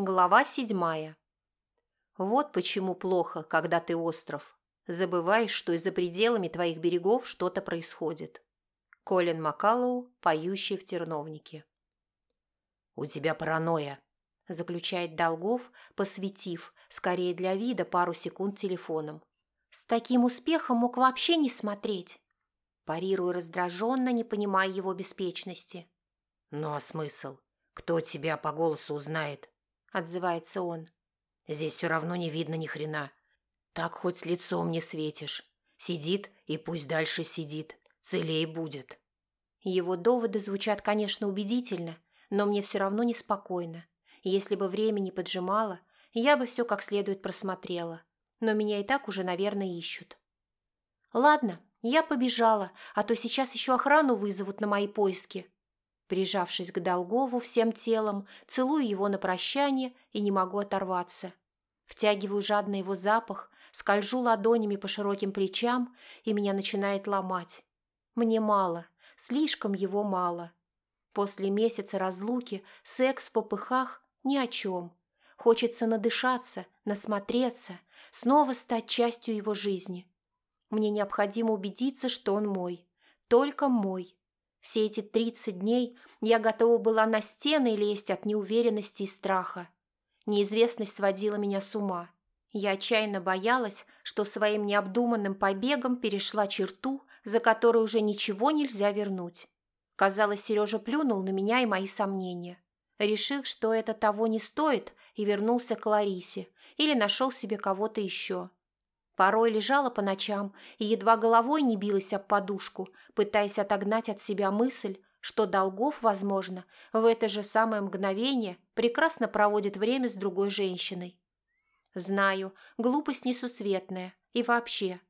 Глава седьмая. Вот почему плохо, когда ты остров. Забываешь, что и за пределами твоих берегов что-то происходит. Колин Макалоу, поющий в терновнике. «У тебя паранойя», – заключает Долгов, посветив, скорее для вида, пару секунд телефоном. «С таким успехом мог вообще не смотреть», – парирую раздраженно, не понимая его беспечности. «Ну а смысл? Кто тебя по голосу узнает?» – отзывается он. «Здесь все равно не видно ни хрена. Так хоть с лицом не светишь. Сидит и пусть дальше сидит. Целей будет». Его доводы звучат, конечно, убедительно, но мне все равно неспокойно. Если бы время не поджимало, я бы все как следует просмотрела. Но меня и так уже, наверное, ищут. Ладно, я побежала, а то сейчас еще охрану вызовут на мои поиски. Прижавшись к Долгову всем телом, целую его на прощание и не могу оторваться. Втягиваю жадно его запах, скольжу ладонями по широким плечам, и меня начинает ломать. Мне мало, слишком его мало. После месяца разлуки секс в попыхах ни о чем. Хочется надышаться, насмотреться, снова стать частью его жизни. Мне необходимо убедиться, что он мой. Только мой. Все эти тридцать дней я готова была на стены лезть от неуверенности и страха. Неизвестность сводила меня с ума. Я отчаянно боялась, что своим необдуманным побегом перешла черту, за которой уже ничего нельзя вернуть. Казалось, Сережа плюнул на меня и мои сомнения. Решил, что это того не стоит, и вернулся к Ларисе, или нашел себе кого-то еще. Порой лежала по ночам и едва головой не билась об подушку, пытаясь отогнать от себя мысль, что Долгов, возможно, в это же самое мгновение прекрасно проводит время с другой женщиной. Знаю, глупость несусветная, и вообще.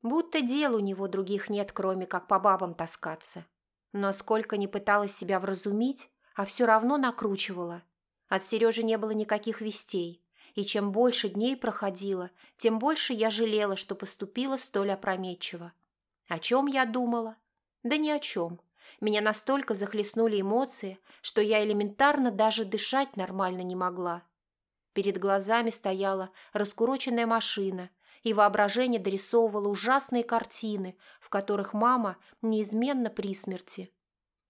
Будто дел у него других нет, кроме как по бабам таскаться. Но сколько не пыталась себя вразумить, а все равно накручивала. От Сережи не было никаких вестей, и чем больше дней проходило, тем больше я жалела, что поступила столь опрометчиво. О чем я думала? Да ни о чем. Меня настолько захлестнули эмоции, что я элементарно даже дышать нормально не могла. Перед глазами стояла раскуроченная машина, и воображение дорисовывало ужасные картины, в которых мама неизменно при смерти.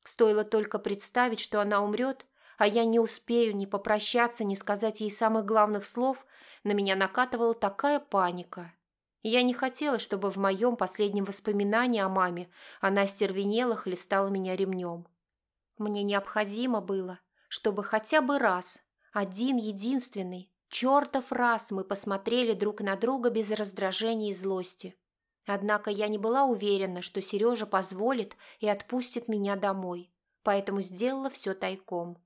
Стоило только представить, что она умрет, а я не успею ни попрощаться, ни сказать ей самых главных слов, на меня накатывала такая паника. Я не хотела, чтобы в моем последнем воспоминании о маме она стервенела, хлестала меня ремнем. Мне необходимо было, чтобы хотя бы раз, один единственный, чертов раз мы посмотрели друг на друга без раздражения и злости. Однако я не была уверена, что Сережа позволит и отпустит меня домой, поэтому сделала все тайком.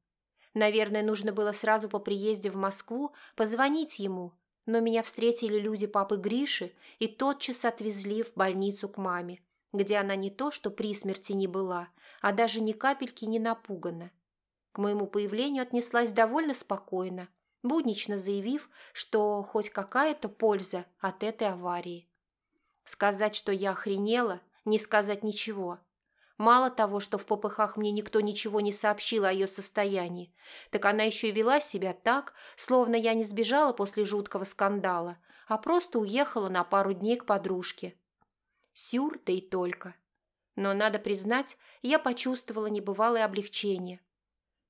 Наверное, нужно было сразу по приезде в Москву позвонить ему, но меня встретили люди папы Гриши и тотчас отвезли в больницу к маме, где она не то что при смерти не была, а даже ни капельки не напугана. К моему появлению отнеслась довольно спокойно, буднично заявив, что хоть какая-то польза от этой аварии. Сказать, что я охренела, не сказать ничего – Мало того, что в попыхах мне никто ничего не сообщил о ее состоянии, так она еще и вела себя так, словно я не сбежала после жуткого скандала, а просто уехала на пару дней к подружке. Сюр, да и только. Но, надо признать, я почувствовала небывалое облегчение.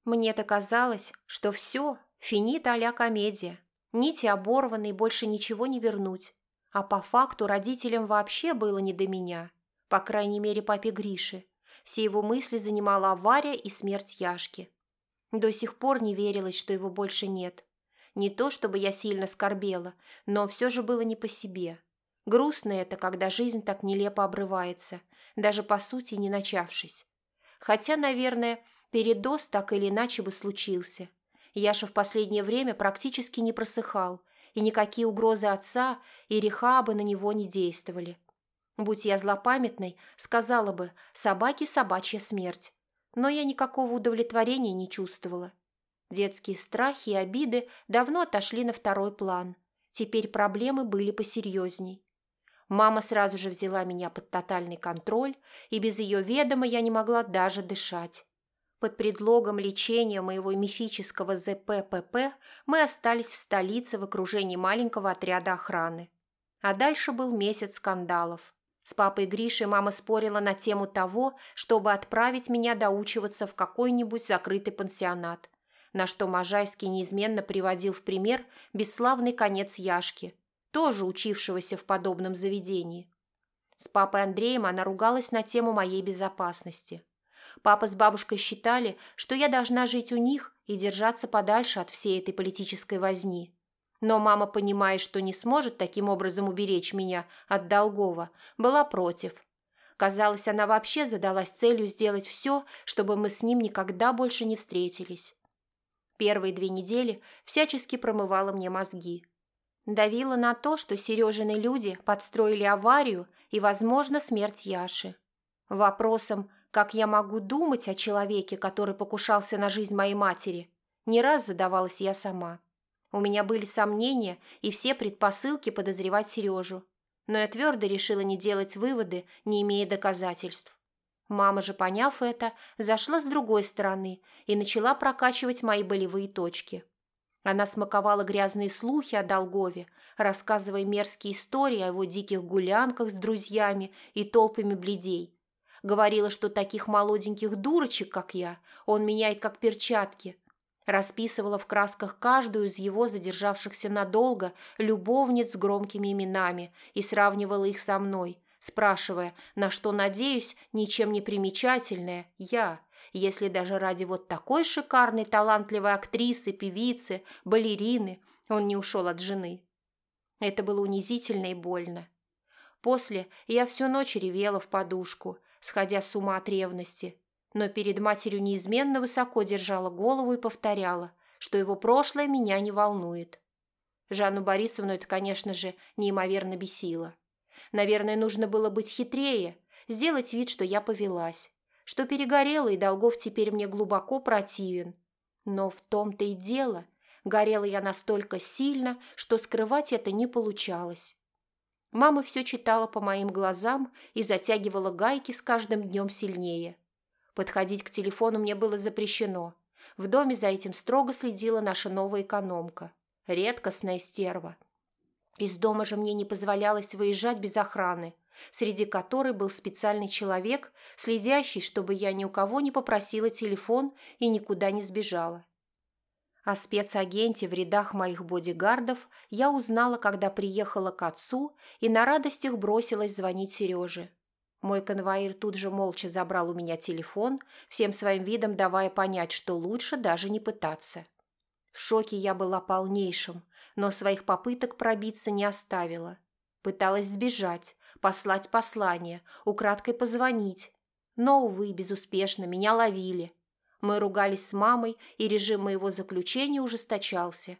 Мне-то казалось, что все, финит а комедия. Нити оборваны и больше ничего не вернуть. А по факту родителям вообще было не до меня. По крайней мере, папе Грише. Все его мысли занимала авария и смерть Яшки. До сих пор не верилось, что его больше нет. Не то, чтобы я сильно скорбела, но все же было не по себе. Грустно это, когда жизнь так нелепо обрывается, даже по сути не начавшись. Хотя, наверное, передоз так или иначе бы случился. Яша в последнее время практически не просыхал, и никакие угрозы отца и рехабы на него не действовали. Будь я злопамятной, сказала бы «собаке собачья смерть». Но я никакого удовлетворения не чувствовала. Детские страхи и обиды давно отошли на второй план. Теперь проблемы были посерьезней. Мама сразу же взяла меня под тотальный контроль, и без ее ведома я не могла даже дышать. Под предлогом лечения моего мифического ЗППП мы остались в столице в окружении маленького отряда охраны. А дальше был месяц скандалов. С папой Гришей мама спорила на тему того, чтобы отправить меня доучиваться в какой-нибудь закрытый пансионат, на что Можайский неизменно приводил в пример бесславный конец Яшки, тоже учившегося в подобном заведении. С папой Андреем она ругалась на тему моей безопасности. Папа с бабушкой считали, что я должна жить у них и держаться подальше от всей этой политической возни. Но мама, понимая, что не сможет таким образом уберечь меня от Долгова, была против. Казалось, она вообще задалась целью сделать все, чтобы мы с ним никогда больше не встретились. Первые две недели всячески промывала мне мозги. Давила на то, что Сережины люди подстроили аварию и, возможно, смерть Яши. Вопросом как я могу думать о человеке, который покушался на жизнь моей матери? Не раз задавалась я сама. У меня были сомнения и все предпосылки подозревать Сережу. Но я твердо решила не делать выводы, не имея доказательств. Мама же, поняв это, зашла с другой стороны и начала прокачивать мои болевые точки. Она смаковала грязные слухи о Долгове, рассказывая мерзкие истории о его диких гулянках с друзьями и толпами бледей, Говорила, что таких молоденьких дурочек, как я, он меняет как перчатки. Расписывала в красках каждую из его задержавшихся надолго любовниц с громкими именами и сравнивала их со мной, спрашивая, на что, надеюсь, ничем не примечательная я, если даже ради вот такой шикарной талантливой актрисы, певицы, балерины он не ушел от жены. Это было унизительно и больно. После я всю ночь ревела в подушку, сходя с ума от ревности, но перед матерью неизменно высоко держала голову и повторяла, что его прошлое меня не волнует. Жанну Борисовну это, конечно же, неимоверно бесило. Наверное, нужно было быть хитрее, сделать вид, что я повелась, что перегорела, и Долгов теперь мне глубоко противен. Но в том-то и дело, горела я настолько сильно, что скрывать это не получалось. Мама все читала по моим глазам и затягивала гайки с каждым днем сильнее. Подходить к телефону мне было запрещено. В доме за этим строго следила наша новая экономка. Редкостная стерва. Из дома же мне не позволялось выезжать без охраны, среди которой был специальный человек, следящий, чтобы я ни у кого не попросила телефон и никуда не сбежала. О спецагенте в рядах моих бодигардов я узнала, когда приехала к отцу и на радостях бросилась звонить Сереже. Мой конвоир тут же молча забрал у меня телефон, всем своим видом давая понять, что лучше даже не пытаться. В шоке я была полнейшим, но своих попыток пробиться не оставила. Пыталась сбежать, послать послание, украдкой позвонить. Но, увы, безуспешно, меня ловили – мы ругались с мамой, и режим моего заключения ужесточался.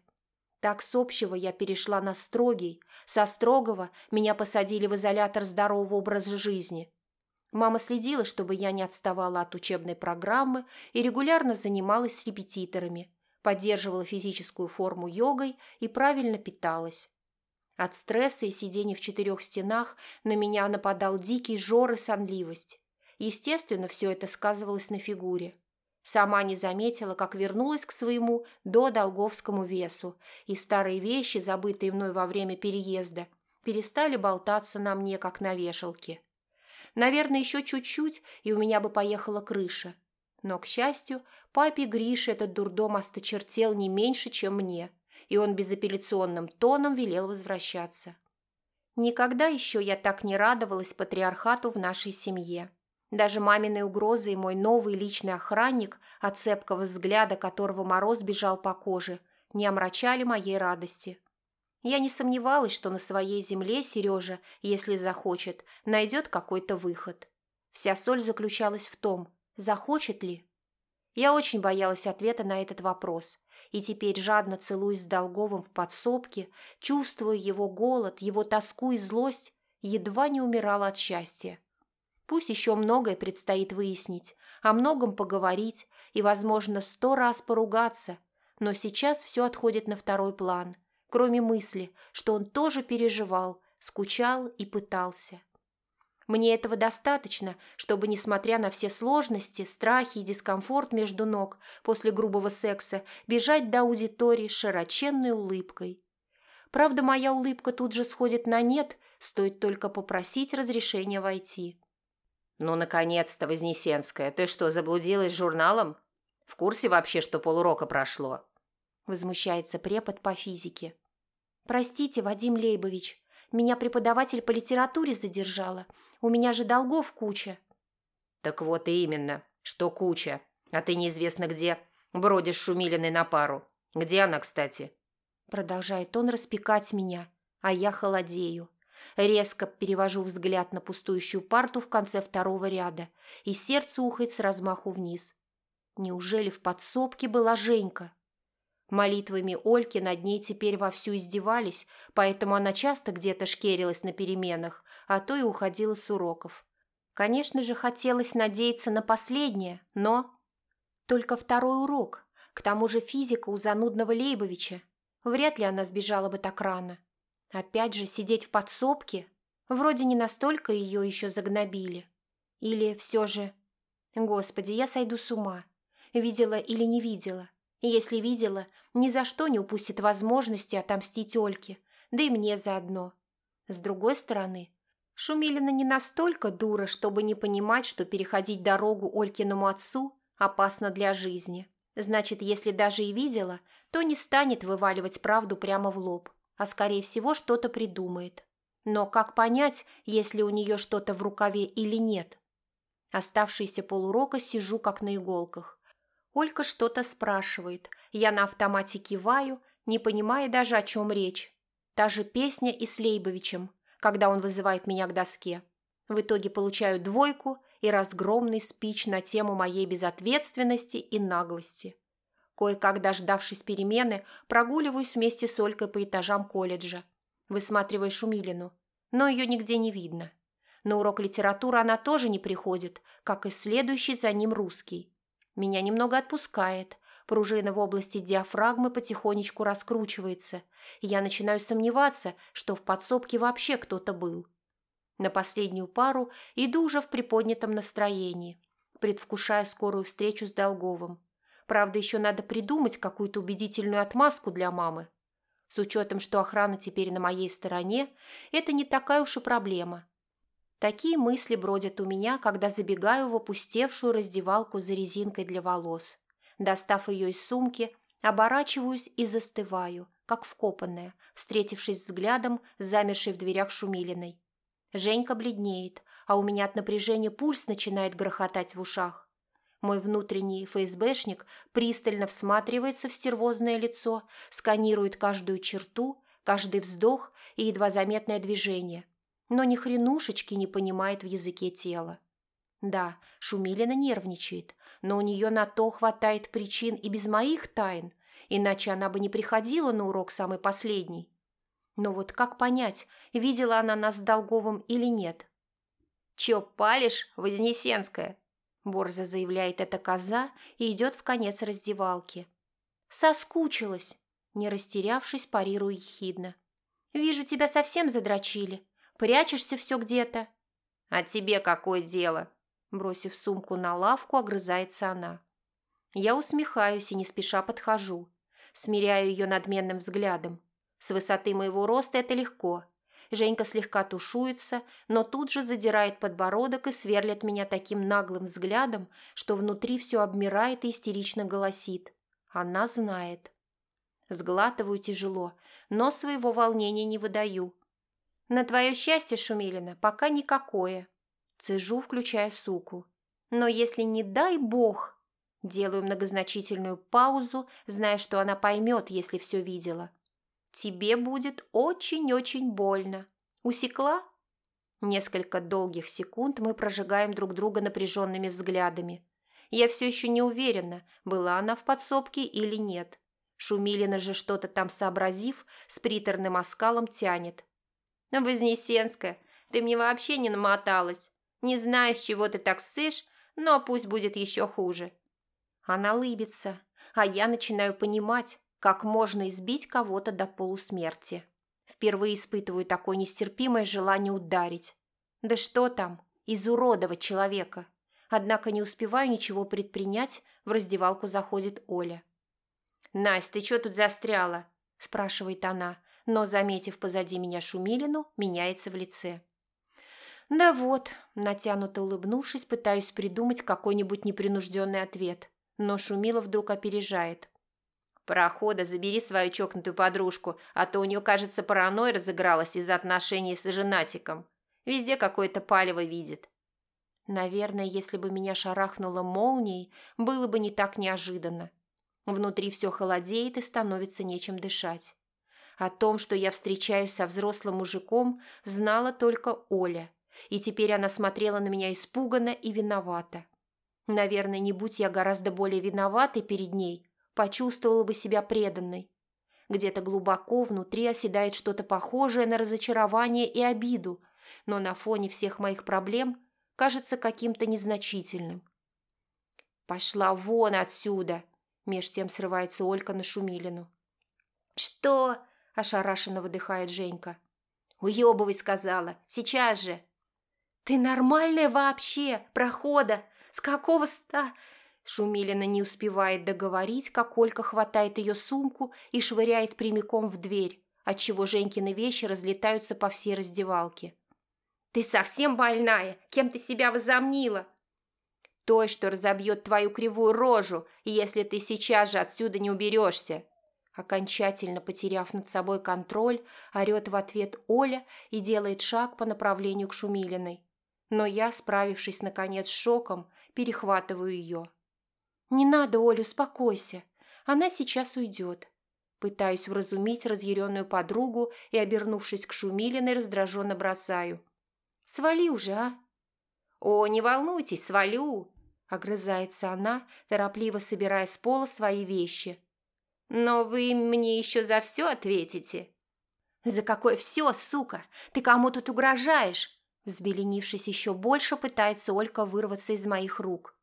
Так с общего я перешла на строгий, со строгого меня посадили в изолятор здорового образа жизни. Мама следила, чтобы я не отставала от учебной программы и регулярно занималась с репетиторами, поддерживала физическую форму йогой и правильно питалась. От стресса и сидения в четырех стенах на меня нападал дикий жор и сонливость. Естественно, все это сказывалось на фигуре. Сама не заметила, как вернулась к своему додолговскому весу, и старые вещи, забытые мной во время переезда, перестали болтаться на мне, как на вешалке. Наверное, еще чуть-чуть, и у меня бы поехала крыша. Но, к счастью, папе Грише этот дурдом осточертел не меньше, чем мне, и он безапелляционным тоном велел возвращаться. Никогда еще я так не радовалась патриархату в нашей семье. Даже мамины угрозы и мой новый личный охранник, от цепкого взгляда которого мороз бежал по коже, не омрачали моей радости. Я не сомневалась, что на своей земле Сережа, если захочет, найдет какой-то выход. Вся соль заключалась в том, захочет ли. Я очень боялась ответа на этот вопрос, и теперь, жадно целуясь с Долговым в подсобке, чувствуя его голод, его тоску и злость, едва не умирала от счастья. Пусть еще многое предстоит выяснить, о многом поговорить и, возможно, сто раз поругаться, но сейчас все отходит на второй план, кроме мысли, что он тоже переживал, скучал и пытался. Мне этого достаточно, чтобы, несмотря на все сложности, страхи и дискомфорт между ног после грубого секса, бежать до аудитории широченной улыбкой. Правда, моя улыбка тут же сходит на нет, стоит только попросить разрешения войти. «Ну, наконец-то, Вознесенская, ты что, заблудилась с журналом? В курсе вообще, что полурока прошло?» Возмущается препод по физике. «Простите, Вадим Лейбович, меня преподаватель по литературе задержала. У меня же долгов куча». «Так вот и именно, что куча. А ты неизвестно где. Бродишь Шумилиной на пару. Где она, кстати?» Продолжает он распекать меня, а я холодею. Резко перевожу взгляд на пустующую парту в конце второго ряда, и сердце ухает с размаху вниз. Неужели в подсобке была Женька? Молитвами Ольки над ней теперь вовсю издевались, поэтому она часто где-то шкерилась на переменах, а то и уходила с уроков. Конечно же, хотелось надеяться на последнее, но... Только второй урок, к тому же физика у занудного Лейбовича. Вряд ли она сбежала бы так рано. Опять же, сидеть в подсобке? Вроде не настолько ее еще загнобили. Или все же... Господи, я сойду с ума. Видела или не видела. Если видела, ни за что не упустит возможности отомстить Ольке, да и мне заодно. С другой стороны, Шумилина не настолько дура, чтобы не понимать, что переходить дорогу Олькиному отцу опасно для жизни. Значит, если даже и видела, то не станет вываливать правду прямо в лоб а скорее всего что-то придумает. Но как понять, если у нее что-то в рукаве или нет? Оставшиеся полурока сижу как на иголках. Олька что-то спрашивает, я на автомате киваю, не понимая даже, о чем речь. Та же песня и с Лейбовичем, когда он вызывает меня к доске. В итоге получаю двойку и разгромный спич на тему моей безответственности и наглости. Кое-как дождавшись перемены, прогуливаюсь вместе с Олькой по этажам колледжа, высматривая Шумилину, но ее нигде не видно. На урок литературы она тоже не приходит, как и следующий за ним русский. Меня немного отпускает, пружина в области диафрагмы потихонечку раскручивается, и я начинаю сомневаться, что в подсобке вообще кто-то был. На последнюю пару иду уже в приподнятом настроении, предвкушая скорую встречу с Долговым. Правда, еще надо придумать какую-то убедительную отмазку для мамы. С учетом, что охрана теперь на моей стороне, это не такая уж и проблема. Такие мысли бродят у меня, когда забегаю в опустевшую раздевалку за резинкой для волос. Достав ее из сумки, оборачиваюсь и застываю, как вкопанная, встретившись взглядом замершей в дверях Шумилиной. Женька бледнеет, а у меня от напряжения пульс начинает грохотать в ушах. Мой внутренний ФСБшник пристально всматривается в стервозное лицо, сканирует каждую черту, каждый вздох и едва заметное движение, но ни хренушечки не понимает в языке тела. Да, Шумилина нервничает, но у нее на то хватает причин и без моих тайн, иначе она бы не приходила на урок самый последний. Но вот как понять, видела она нас с Долговым или нет? «Чё палишь, Вознесенская?» Борза заявляет эта коза и идет в конец раздевалки. «Соскучилась!» Не растерявшись, парирую ехидно. «Вижу, тебя совсем задрочили. Прячешься все где-то». «А тебе какое дело?» Бросив сумку на лавку, огрызается она. Я усмехаюсь и не спеша подхожу. Смиряю ее надменным взглядом. С высоты моего роста это легко. Женька слегка тушуется, но тут же задирает подбородок и сверлит меня таким наглым взглядом, что внутри все обмирает и истерично голосит. Она знает. Сглатываю тяжело, но своего волнения не выдаю. На твое счастье, Шумилина, пока никакое. Цежу, включая суку. Но если не дай бог... Делаю многозначительную паузу, зная, что она поймет, если все видела. Тебе будет очень-очень больно. Усекла? Несколько долгих секунд мы прожигаем друг друга напряженными взглядами. Я все еще не уверена, была она в подсобке или нет. Шумилина же что-то там сообразив, с приторным оскалом тянет. «Вознесенская, ты мне вообще не намоталась. Не знаю, с чего ты так ссышь, но пусть будет еще хуже». Она лыбится, а я начинаю понимать, как можно избить кого-то до полусмерти. Впервые испытываю такое нестерпимое желание ударить. Да что там, изуродовать человека. Однако не успеваю ничего предпринять, в раздевалку заходит Оля. «Настя, ты что тут застряла?» – спрашивает она, но, заметив позади меня Шумилину, меняется в лице. «Да вот», – натянуто улыбнувшись, пытаюсь придумать какой-нибудь непринужденный ответ, но Шумила вдруг опережает. «Прохода, забери свою чокнутую подружку, а то у нее, кажется, паранойя разыгралась из-за отношений с женатиком. Везде какое-то палево видит». Наверное, если бы меня шарахнуло молнией, было бы не так неожиданно. Внутри все холодеет и становится нечем дышать. О том, что я встречаюсь со взрослым мужиком, знала только Оля, и теперь она смотрела на меня испуганно и виновата. Наверное, не будь я гораздо более виноватой перед ней, почувствовала бы себя преданной. Где-то глубоко внутри оседает что-то похожее на разочарование и обиду, но на фоне всех моих проблем кажется каким-то незначительным. «Пошла вон отсюда!» Меж тем срывается Олька на Шумилину. «Что?» – ошарашенно выдыхает Женька. «Уебывай, сказала. Сейчас же!» «Ты нормальная вообще? Прохода? С какого ста...» Шумилина не успевает договорить, как Олька хватает ее сумку и швыряет прямиком в дверь, отчего Женькины вещи разлетаются по всей раздевалке. «Ты совсем больная? Кем ты себя возомнила?» той, что разобьет твою кривую рожу, если ты сейчас же отсюда не уберешься!» Окончательно потеряв над собой контроль, орет в ответ Оля и делает шаг по направлению к Шумилиной. Но я, справившись наконец с шоком, перехватываю ее. «Не надо, Оля, успокойся. Она сейчас уйдет». Пытаюсь вразумить разъяренную подругу и, обернувшись к Шумилиной, раздраженно бросаю. «Свали уже, а?» «О, не волнуйтесь, свалю!» Огрызается она, торопливо собирая с пола свои вещи. «Но вы мне еще за все ответите». «За какое все, сука? Ты кому тут угрожаешь?» Взбеленившись еще больше, пытается Олька вырваться из моих рук.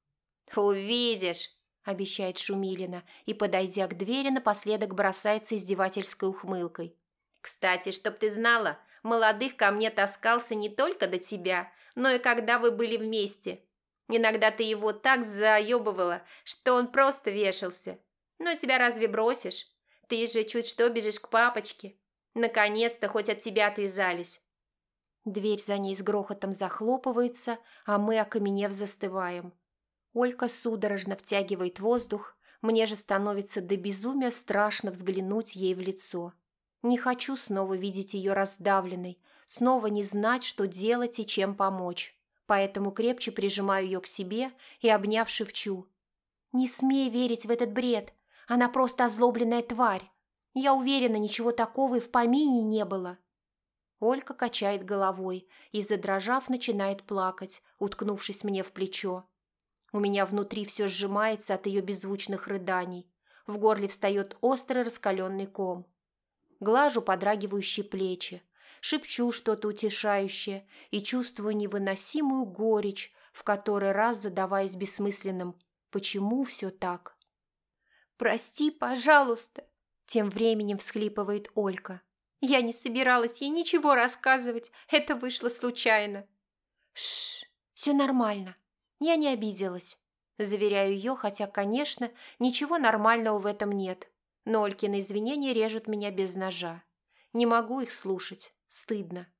«Увидишь!» – обещает Шумилина и, подойдя к двери, напоследок бросается издевательской ухмылкой. «Кстати, чтоб ты знала, молодых ко мне таскался не только до тебя, но и когда вы были вместе. Иногда ты его так заебывала, что он просто вешался. Но тебя разве бросишь? Ты же чуть что бежишь к папочке. Наконец-то хоть от тебя отвязались. Дверь за ней с грохотом захлопывается, а мы, окаменев, застываем. Олька судорожно втягивает воздух, мне же становится до безумия страшно взглянуть ей в лицо. Не хочу снова видеть ее раздавленной, снова не знать, что делать и чем помочь поэтому крепче прижимаю ее к себе и, обняв, шепчу. «Не смей верить в этот бред. Она просто озлобленная тварь. Я уверена, ничего такого и в помине не было». Олька качает головой и, задрожав, начинает плакать, уткнувшись мне в плечо. У меня внутри все сжимается от ее беззвучных рыданий. В горле встает острый раскаленный ком. Глажу подрагивающие плечи, шепчу что-то утешающее и чувствую невыносимую горечь, в который раз задаваясь бессмысленным «почему все так?». «Прости, пожалуйста», – тем временем всхлипывает Олька. «Я не собиралась ей ничего рассказывать, это вышло случайно». «Шш, все нормально, я не обиделась», – заверяю ее, хотя, конечно, ничего нормального в этом нет. Но Олькины извинения режут меня без ножа. Не могу их слушать. Стыдно.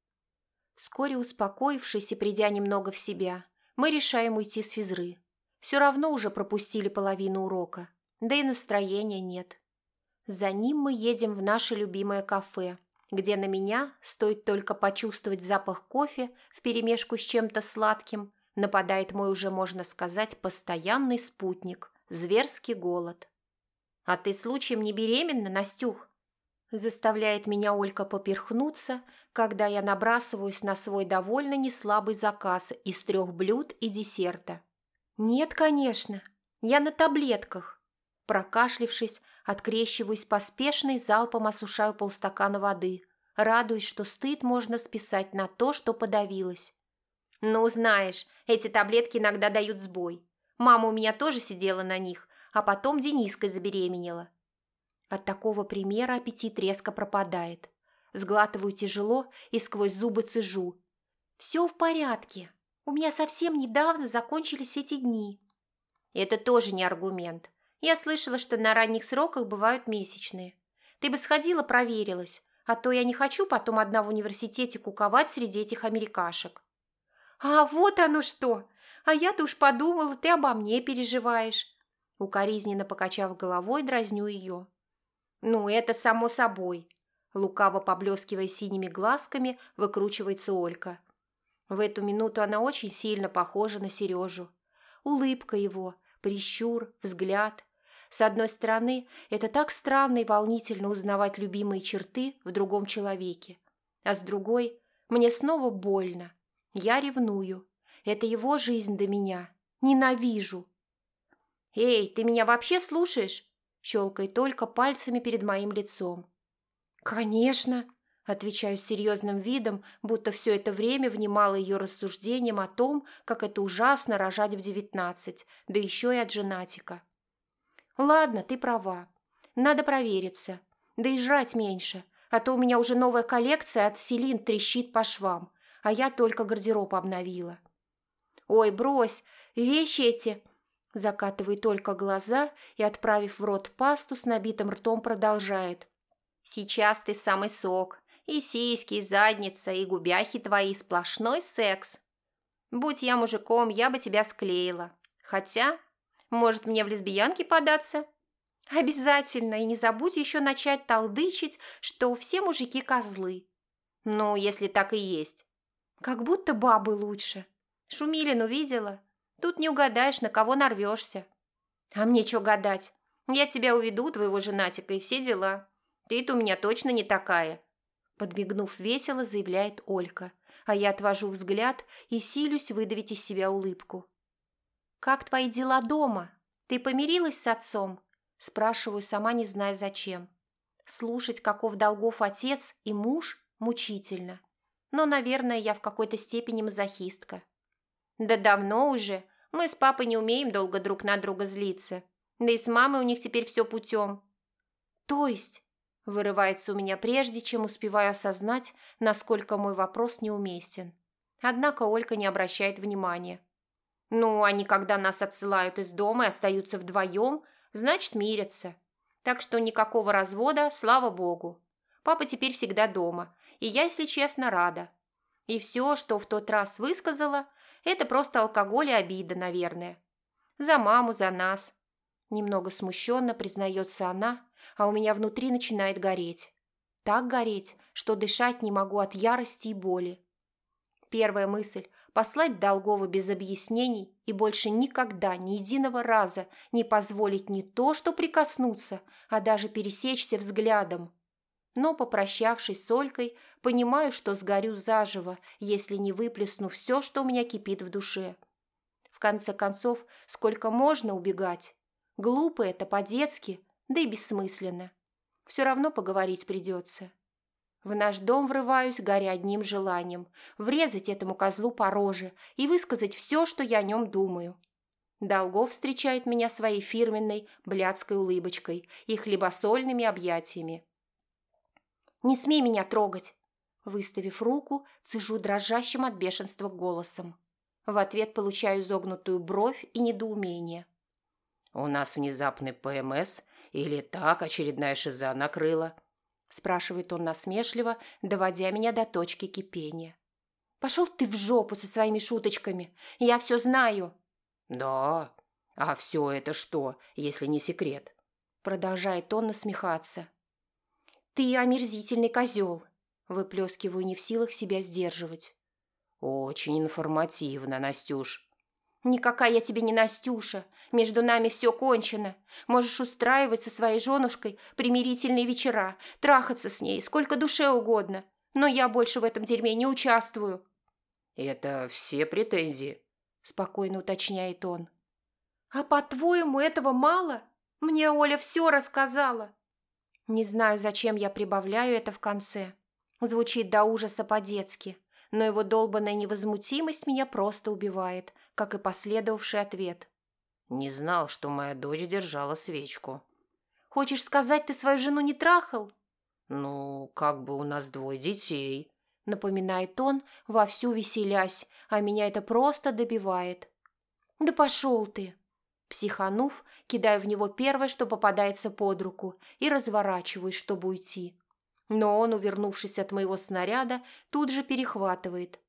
Вскоре успокоившись и придя немного в себя, мы решаем уйти с физры. Все равно уже пропустили половину урока, да и настроения нет. За ним мы едем в наше любимое кафе, где на меня, стоит только почувствовать запах кофе вперемешку с чем-то сладким, нападает мой уже, можно сказать, постоянный спутник – зверский голод. «А ты случаем не беременна, Настюх?» Заставляет меня Олька поперхнуться, когда я набрасываюсь на свой довольно неслабый заказ из трех блюд и десерта. «Нет, конечно, я на таблетках». Прокашлившись, открещиваюсь поспешно и залпом осушаю полстакана воды, радуясь, что стыд можно списать на то, что подавилась. «Ну, знаешь, эти таблетки иногда дают сбой. Мама у меня тоже сидела на них, а потом Дениской забеременела. От такого примера аппетит резко пропадает. Сглатываю тяжело и сквозь зубы цежу. «Все в порядке. У меня совсем недавно закончились эти дни». «Это тоже не аргумент. Я слышала, что на ранних сроках бывают месячные. Ты бы сходила, проверилась, а то я не хочу потом одна в университете куковать среди этих америкашек». «А вот оно что! А я-то уж подумала, ты обо мне переживаешь!» Укоризненно покачав головой, дразню ее. «Ну, это само собой!» Лукаво поблескивая синими глазками, выкручивается Олька. В эту минуту она очень сильно похожа на Сережу. Улыбка его, прищур, взгляд. С одной стороны, это так странно и волнительно узнавать любимые черты в другом человеке. А с другой, мне снова больно. Я ревную. Это его жизнь до меня. Ненавижу. «Эй, ты меня вообще слушаешь?» Щелкай только пальцами перед моим лицом. «Конечно!» – отвечаю с серьезным видом, будто все это время внимала ее рассуждением о том, как это ужасно рожать в девятнадцать, да еще и от женатика. «Ладно, ты права. Надо провериться. Да и жрать меньше, а то у меня уже новая коллекция от Селин трещит по швам, а я только гардероб обновила». «Ой, брось, вещи эти...» Закатывает только глаза и, отправив в рот пасту, с набитым ртом продолжает. Сейчас ты самый сок. И сиськи, и задница, и губяхи твои, сплошной секс. Будь я мужиком, я бы тебя склеила. Хотя, может, мне в лесбиянки податься? Обязательно, и не забудь еще начать толдычить, что все мужики козлы. Ну, если так и есть. Как будто бабы лучше. Шумилину видела? Тут не угадаешь, на кого нарвешься. А мне что гадать? Я тебя уведу, твоего женатика, и все дела. Ты-то у меня точно не такая!» Подмигнув весело, заявляет Олька, а я отвожу взгляд и силюсь выдавить из себя улыбку. «Как твои дела дома? Ты помирилась с отцом?» Спрашиваю, сама не зная зачем. Слушать, каков долгов отец и муж, мучительно. Но, наверное, я в какой-то степени мазохистка. Да давно уже. Мы с папой не умеем долго друг на друга злиться. Да и с мамой у них теперь все путем. То есть Вырывается у меня прежде, чем успеваю осознать, насколько мой вопрос неуместен. Однако Олька не обращает внимания. Ну, они когда нас отсылают из дома и остаются вдвоем, значит, мирятся. Так что никакого развода, слава богу. Папа теперь всегда дома, и я, если честно, рада. И все, что в тот раз высказала, это просто алкоголь и обида, наверное. За маму, за нас. Немного смущенно признается она, а у меня внутри начинает гореть. Так гореть, что дышать не могу от ярости и боли. Первая мысль – послать Долгова без объяснений и больше никогда, ни единого раза не позволить не то, что прикоснуться, а даже пересечься взглядом. Но, попрощавшись с Олькой, понимаю, что сгорю заживо, если не выплесну все, что у меня кипит в душе. В конце концов, сколько можно убегать? Глупо это по-детски, да и бессмысленно. Все равно поговорить придется. В наш дом врываюсь, горя одним желанием – врезать этому козлу по роже и высказать все, что я о нем думаю. Долгов встречает меня своей фирменной блядской улыбочкой и хлебосольными объятиями. «Не смей меня трогать!» Выставив руку, цежу дрожащим от бешенства голосом. В ответ получаю изогнутую бровь и недоумение. «У нас внезапный ПМС или так очередная шиза накрыла?» Спрашивает он насмешливо, доводя меня до точки кипения. «Пошел ты в жопу со своими шуточками! Я все знаю!» «Да? А все это что, если не секрет?» Продолжает он насмехаться. «Ты омерзительный козел!» Выплескиваю не в силах себя сдерживать. «Очень информативно, Настюш!» «Никакая я тебе не Настюша. Между нами все кончено. Можешь устраивать со своей женушкой примирительные вечера, трахаться с ней сколько душе угодно. Но я больше в этом дерьме не участвую». «Это все претензии?» – спокойно уточняет он. «А по-твоему этого мало? Мне Оля все рассказала». Не знаю, зачем я прибавляю это в конце. Звучит до ужаса по-детски, но его долбанная невозмутимость меня просто убивает, как и последовавший ответ. «Не знал, что моя дочь держала свечку». «Хочешь сказать, ты свою жену не трахал?» «Ну, как бы у нас двое детей», напоминает он, вовсю веселясь, а меня это просто добивает. «Да пошел ты!» Психанув, кидаю в него первое, что попадается под руку, и разворачиваюсь, чтобы уйти. Но он, увернувшись от моего снаряда, тут же перехватывает.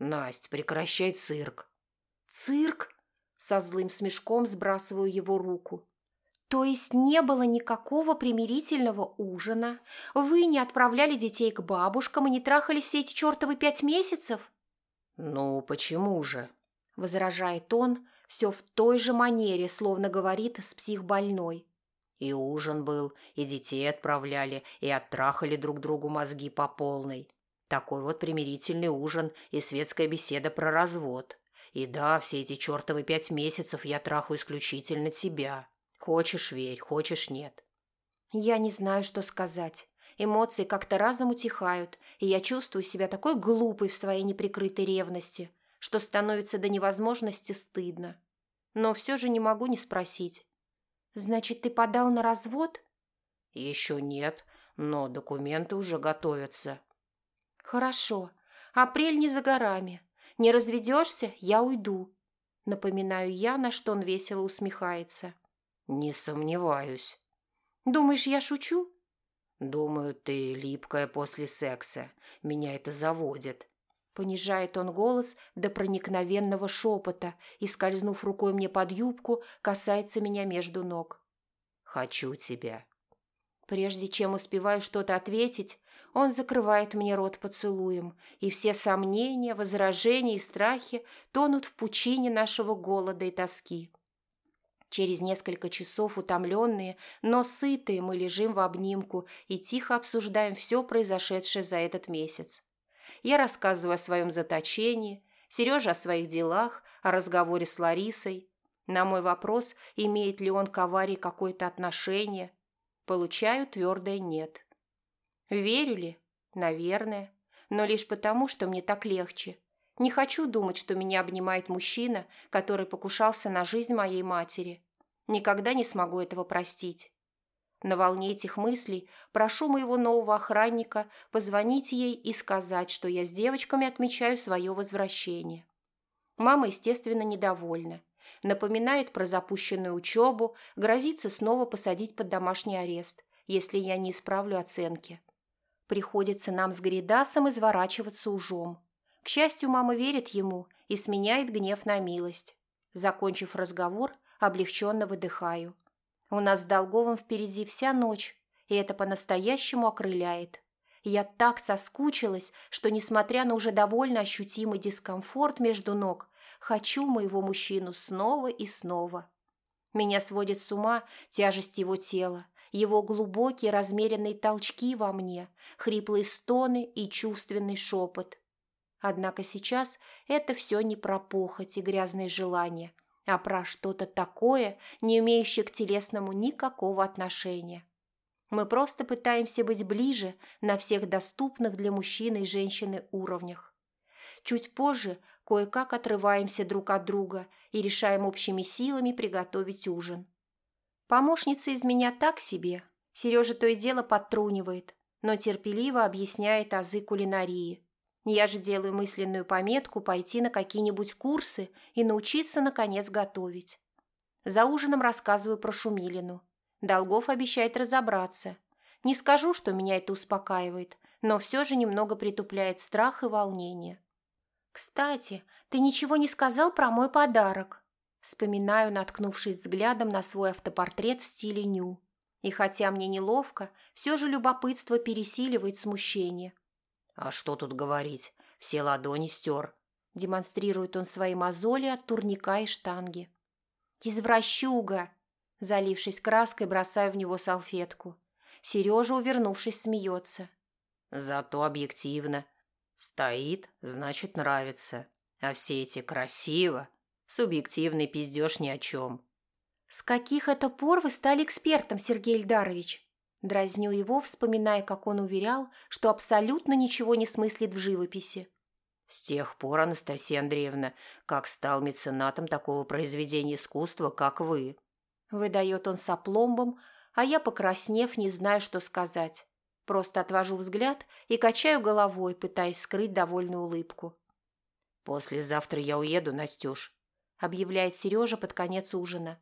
«Насть, прекращай цирк!» «Цирк?» Со злым смешком сбрасываю его руку. «То есть не было никакого примирительного ужина? Вы не отправляли детей к бабушкам и не трахались все эти чертовы пять месяцев?» «Ну, почему же?» – возражает он, все в той же манере, словно говорит с психбольной. И ужин был, и детей отправляли, и оттрахали друг другу мозги по полной. Такой вот примирительный ужин и светская беседа про развод. И да, все эти чертовы пять месяцев я трахаю исключительно тебя. Хочешь – верь, хочешь – нет. Я не знаю, что сказать. Эмоции как-то разом утихают, и я чувствую себя такой глупой в своей неприкрытой ревности, что становится до невозможности стыдно. Но все же не могу не спросить. «Значит, ты подал на развод?» «Еще нет, но документы уже готовятся». «Хорошо. Апрель не за горами. Не разведешься, я уйду». Напоминаю я, на что он весело усмехается. «Не сомневаюсь». «Думаешь, я шучу?» «Думаю, ты липкая после секса. Меня это заводит». Понижает он голос до проникновенного шепота и, скользнув рукой мне под юбку, касается меня между ног. «Хочу тебя». Прежде чем успеваю что-то ответить, он закрывает мне рот поцелуем, и все сомнения, возражения и страхи тонут в пучине нашего голода и тоски. Через несколько часов утомленные, но сытые мы лежим в обнимку и тихо обсуждаем все произошедшее за этот месяц. Я рассказываю о своем заточении, Сережа о своих делах, о разговоре с Ларисой. На мой вопрос, имеет ли он к аварии какое-то отношение, получаю твердое «нет». Верю ли? Наверное. Но лишь потому, что мне так легче. Не хочу думать, что меня обнимает мужчина, который покушался на жизнь моей матери. Никогда не смогу этого простить. На волне этих мыслей прошу моего нового охранника позвонить ей и сказать, что я с девочками отмечаю свое возвращение. Мама, естественно, недовольна. Напоминает про запущенную учебу, грозится снова посадить под домашний арест, если я не исправлю оценки. Приходится нам с Гридасом изворачиваться ужом. К счастью, мама верит ему и сменяет гнев на милость. Закончив разговор, облегченно выдыхаю. У нас с Долговым впереди вся ночь, и это по-настоящему окрыляет. Я так соскучилась, что, несмотря на уже довольно ощутимый дискомфорт между ног, хочу моего мужчину снова и снова. Меня сводит с ума тяжесть его тела, его глубокие размеренные толчки во мне, хриплые стоны и чувственный шепот. Однако сейчас это все не про похоть и грязные желания, а про что-то такое, не имеющее к телесному никакого отношения. Мы просто пытаемся быть ближе на всех доступных для мужчины и женщины уровнях. Чуть позже кое-как отрываемся друг от друга и решаем общими силами приготовить ужин. Помощница из меня так себе. Сережа то и дело подтрунивает, но терпеливо объясняет азы кулинарии. Я же делаю мысленную пометку пойти на какие-нибудь курсы и научиться, наконец, готовить. За ужином рассказываю про Шумилину. Долгов обещает разобраться. Не скажу, что меня это успокаивает, но все же немного притупляет страх и волнение. «Кстати, ты ничего не сказал про мой подарок?» Вспоминаю, наткнувшись взглядом на свой автопортрет в стиле ню. И хотя мне неловко, все же любопытство пересиливает смущение. «А что тут говорить? Все ладони стер». Демонстрирует он свои мозоли от турника и штанги. «Извращуга!» Залившись краской, бросаю в него салфетку. Сережа, увернувшись, смеется. «Зато объективно. Стоит, значит, нравится. А все эти «красиво» Субъективный пиздеж ни о чем. «С каких это пор вы стали экспертом, Сергей Ильдарович?» Дразню его, вспоминая, как он уверял, что абсолютно ничего не смыслит в живописи. «С тех пор, Анастасия Андреевна, как стал меценатом такого произведения искусства, как вы». Выдает он с опломбом, а я, покраснев, не знаю, что сказать. Просто отвожу взгляд и качаю головой, пытаясь скрыть довольную улыбку. «Послезавтра я уеду, Настюш», — объявляет Сережа под конец ужина.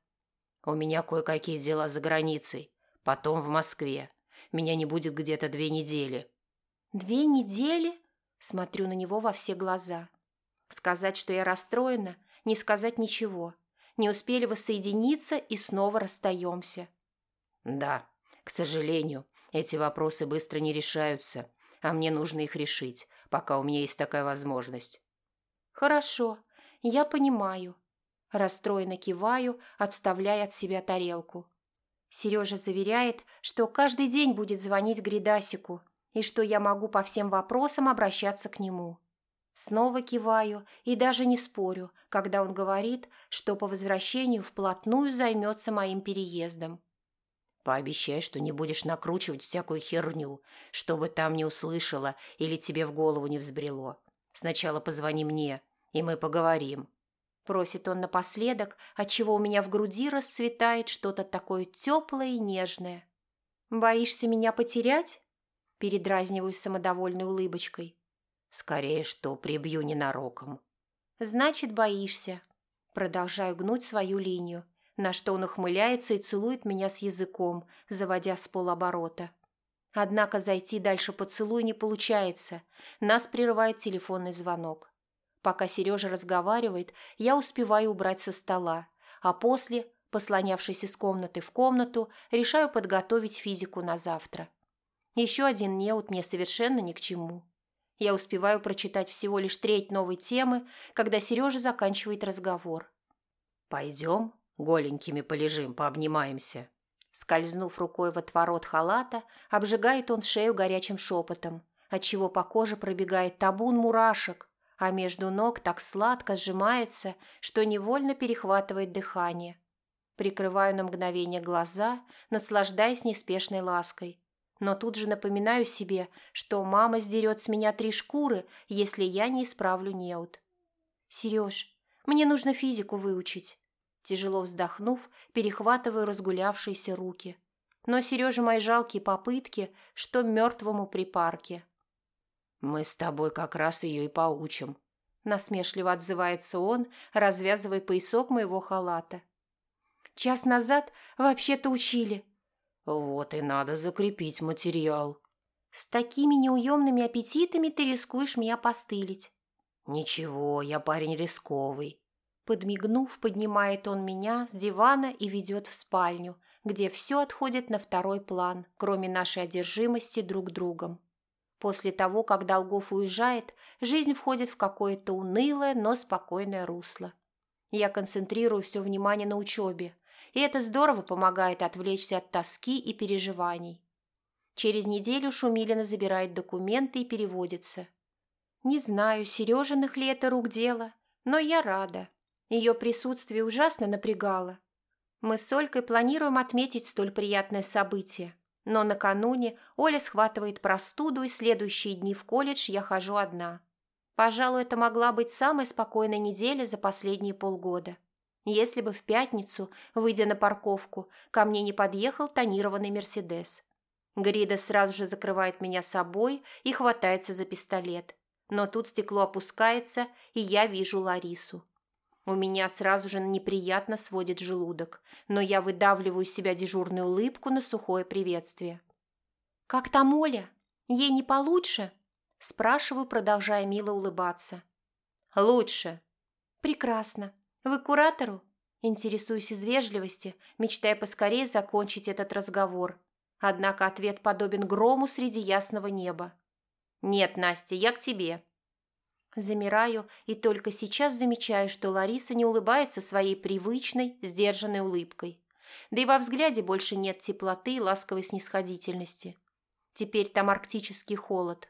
«У меня кое-какие дела за границей, потом в Москве. Меня не будет где-то две недели». «Две недели?» — смотрю на него во все глаза. Сказать, что я расстроена, не сказать ничего. Не успели воссоединиться и снова расстаемся. «Да, к сожалению, эти вопросы быстро не решаются, а мне нужно их решить, пока у меня есть такая возможность». «Хорошо, я понимаю». Расстроенно киваю, отставляя от себя тарелку. Сережа заверяет, что каждый день будет звонить Гридасику и что я могу по всем вопросам обращаться к нему. Снова киваю и даже не спорю, когда он говорит, что по возвращению вплотную займется моим переездом. Пообещай, что не будешь накручивать всякую херню, чтобы там не услышала или тебе в голову не взбрело. Сначала позвони мне, и мы поговорим. Просит он напоследок, отчего у меня в груди расцветает что-то такое теплое и нежное. «Боишься меня потерять?» Передразниваюсь самодовольной улыбочкой. Скорее, что прибью ненароком. Значит, боишься. Продолжаю гнуть свою линию, на что он ухмыляется и целует меня с языком, заводя с полоборота. Однако зайти дальше поцелуй не получается. Нас прерывает телефонный звонок. Пока Сережа разговаривает, я успеваю убрать со стола, а после, послонявшись из комнаты в комнату, решаю подготовить физику на завтра. Еще один неуд мне совершенно ни к чему. Я успеваю прочитать всего лишь треть новой темы, когда Сережа заканчивает разговор. «Пойдем, голенькими полежим, пообнимаемся». Скользнув рукой в отворот халата, обжигает он шею горячим шепотом, отчего по коже пробегает табун мурашек, а между ног так сладко сжимается, что невольно перехватывает дыхание. Прикрываю на мгновение глаза, наслаждаясь неспешной лаской, но тут же напоминаю себе, что мама сдерет с меня три шкуры, если я не исправлю неуд. «Сереж, мне нужно физику выучить». Тяжело вздохнув, перехватываю разгулявшиеся руки. Но Сережа мои жалкие попытки, что мертвому припарке. «Мы с тобой как раз ее и поучим», — насмешливо отзывается он, развязывая поясок моего халата. «Час назад вообще-то учили», вот и надо закрепить материал. С такими неуемными аппетитами ты рискуешь меня постылить. Ничего, я парень рисковый. Подмигнув, поднимает он меня с дивана и ведет в спальню, где все отходит на второй план, кроме нашей одержимости друг другом. После того, как Долгов уезжает, жизнь входит в какое-то унылое, но спокойное русло. Я концентрирую все внимание на учебе, и это здорово помогает отвлечься от тоски и переживаний. Через неделю Шумилина забирает документы и переводится. Не знаю, Сережиных ли это рук дело, но я рада. Ее присутствие ужасно напрягало. Мы с Олькой планируем отметить столь приятное событие, но накануне Оля схватывает простуду, и следующие дни в колледж я хожу одна. Пожалуй, это могла быть самая спокойная неделя за последние полгода если бы в пятницу, выйдя на парковку, ко мне не подъехал тонированный «Мерседес». Грида сразу же закрывает меня собой и хватается за пистолет. Но тут стекло опускается, и я вижу Ларису. У меня сразу же неприятно сводит желудок, но я выдавливаю из себя дежурную улыбку на сухое приветствие. «Как там Оля? Ей не получше?» Спрашиваю, продолжая мило улыбаться. «Лучше». «Прекрасно. «Вы куратору?» Интересуюсь из вежливости, мечтая поскорее закончить этот разговор. Однако ответ подобен грому среди ясного неба. «Нет, Настя, я к тебе». Замираю и только сейчас замечаю, что Лариса не улыбается своей привычной, сдержанной улыбкой. Да и во взгляде больше нет теплоты и ласковой снисходительности. Теперь там арктический холод.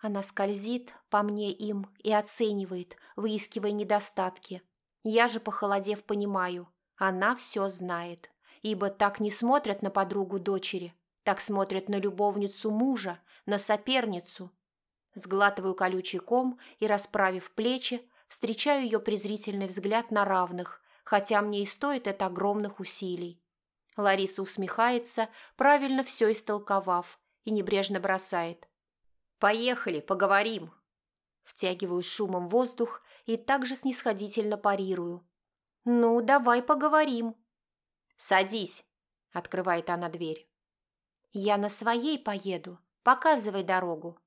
Она скользит по мне им и оценивает, выискивая недостатки. Я же, похолодев, понимаю, она все знает, ибо так не смотрят на подругу дочери, так смотрят на любовницу мужа, на соперницу. Сглатываю колючий ком и, расправив плечи, встречаю ее презрительный взгляд на равных, хотя мне и стоит это огромных усилий. Лариса усмехается, правильно все истолковав, и небрежно бросает. «Поехали, поговорим!» Втягиваю шумом воздух и также снисходительно парирую. «Ну, давай поговорим!» «Садись!» – открывает она дверь. «Я на своей поеду. Показывай дорогу!»